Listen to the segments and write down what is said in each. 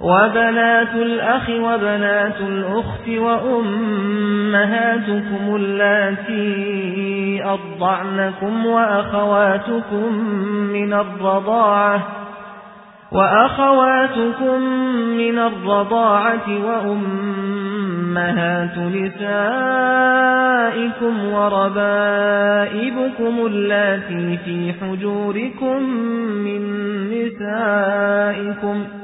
وَبَنَاتُ الْأَخِ وَبَنَاتُ الْأُخْتِ وَأُمَّهَاتُكُمُ اللَّاتِي أَرْضَعْنَكُمْ وَأَخَوَاتُكُم مِّنَ الرَّضَاعَةِ وَأَخَوَاتُكُم مِّنَ الرَّضَاعَةِ وَأُمَّهَاتُ نِسَائِكُمْ وَرَبَائِبُكُمُ اللَّاتِي فِي حُجُورِكُم مِّن نِّسَائِكُمْ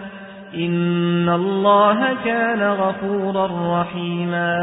إن الله كان غفورا رحيما